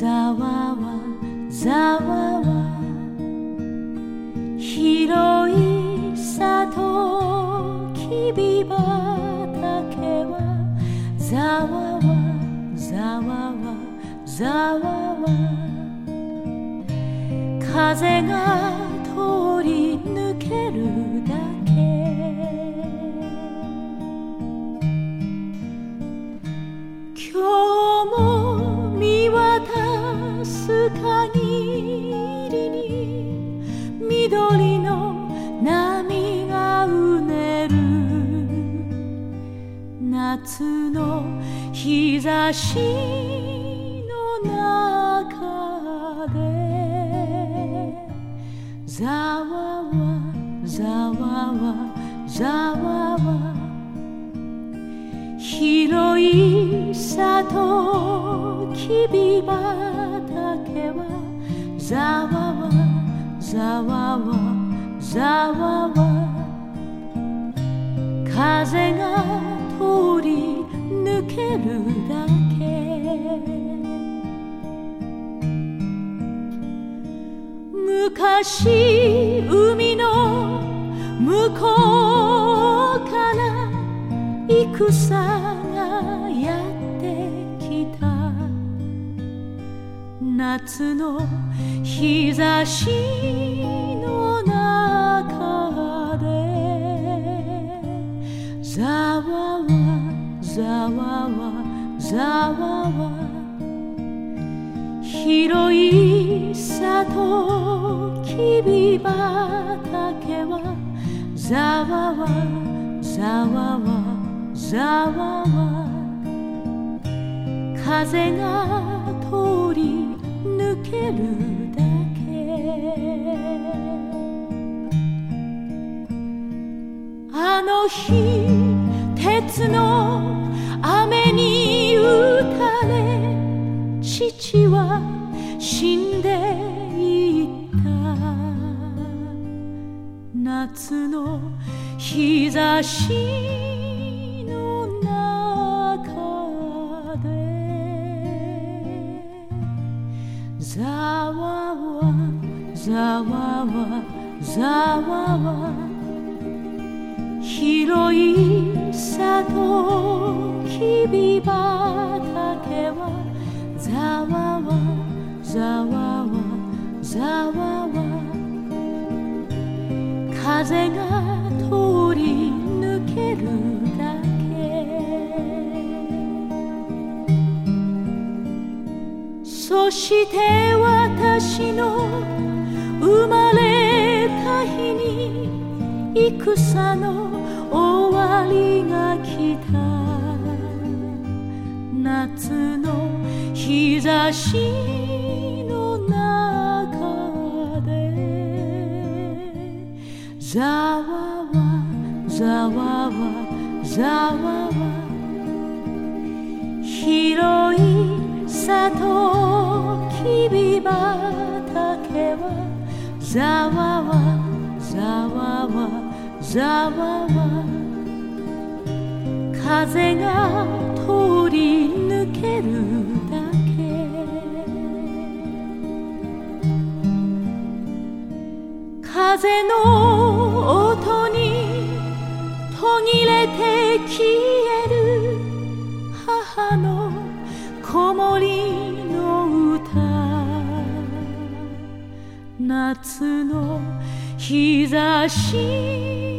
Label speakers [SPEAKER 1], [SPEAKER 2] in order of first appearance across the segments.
[SPEAKER 1] ざわわざわわ広い里きび畑はざわわざわわざわわ風が夏の日差しの中でざわわざわわざわわ広い里きび畑はざわわざわわざわわ風がけるだけ。昔海の向こうから戦がやってきた。夏の日差しの中で。ざわざわわざわわ。広い里きび畑はざわわざわわざわわ。風が通り抜けるだけ。あの日鉄の雨に打たれ父は死んでいった。夏の日差しの中で。ざわわざわわざわわ広い里きび畑はざわわざわわざわわ。風が通り抜けるだけ。そして私の生まれた日に戦のりが来た。夏の日差しの中で。ざわわざわわざわわ。広い里きび畑は。ざわわざわわざわわ。風が通り抜けるだけ。風の音に途切れて消える母の子守の歌。夏の日差し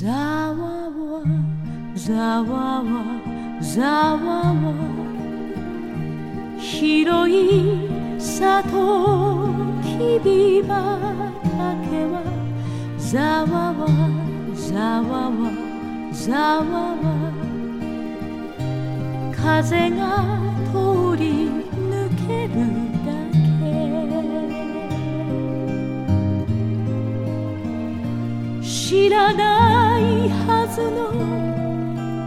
[SPEAKER 1] ざわわざわわざわわ広い里きび畑はざわわざわわざわわ風が通り抜けるだけ知らないずの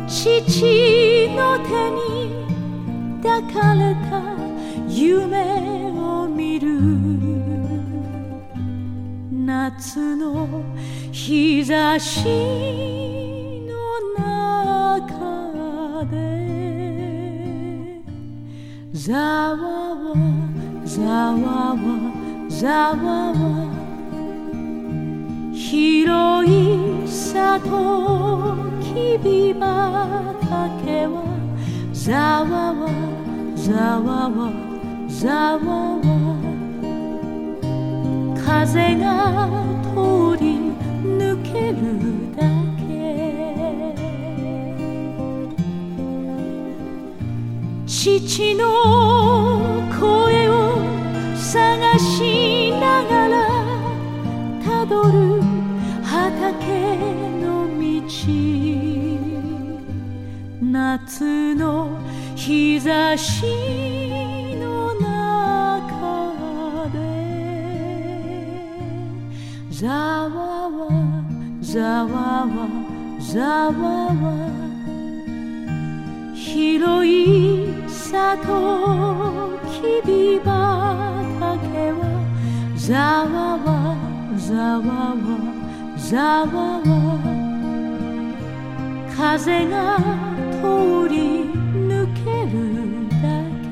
[SPEAKER 1] 父の手に抱かれた夢を見る。夏の日差しの中で。ざわわざわわざわわ。広い里きび畑はざわわざわわざわわ風が通り抜けるだけ。父の声を探し道夏の日差しの中でざわわざわわざわわ広い里きび畑はざわわざわわざわわ。風が通り抜けるだ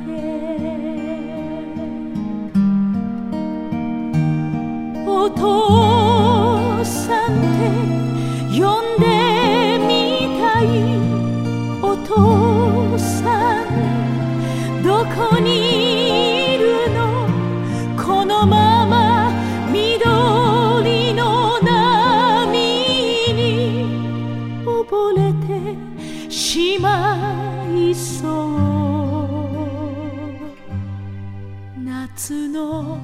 [SPEAKER 1] け。お父さんってれてしまいそう。夏の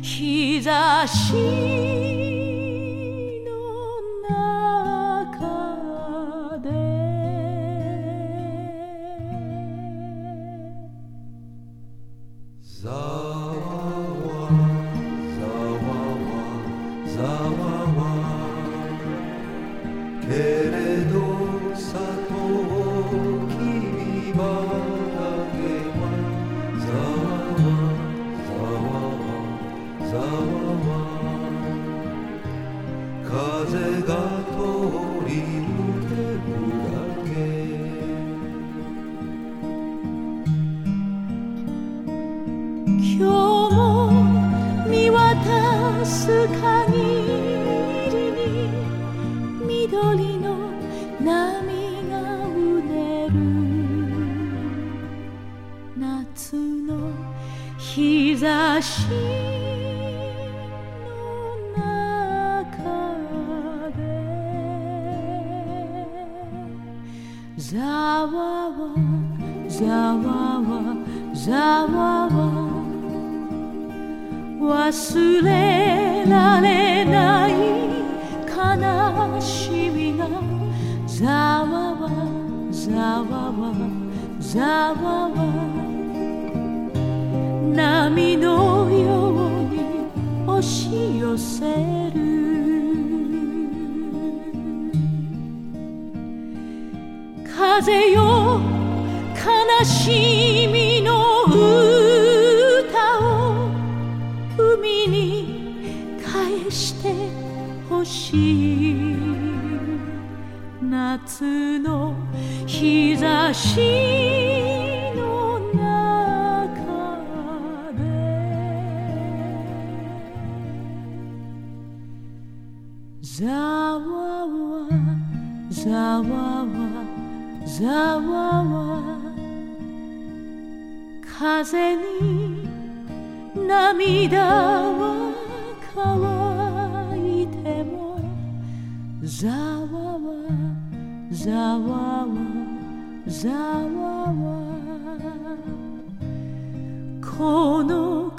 [SPEAKER 1] 日差し
[SPEAKER 2] ざわわ風が通り抜けるだけ。
[SPEAKER 1] 今日も見渡す限りに緑の波がうねる。夏の日差し。ざわわざわわざわわ忘れられない悲しみがざわわざわわざわわ波のように押し寄せる風よ悲しみの歌を海に返してほしい。夏の日差しの中で。ざわわざわわざわわ風に涙は乾いてもざわわざわわざわわこの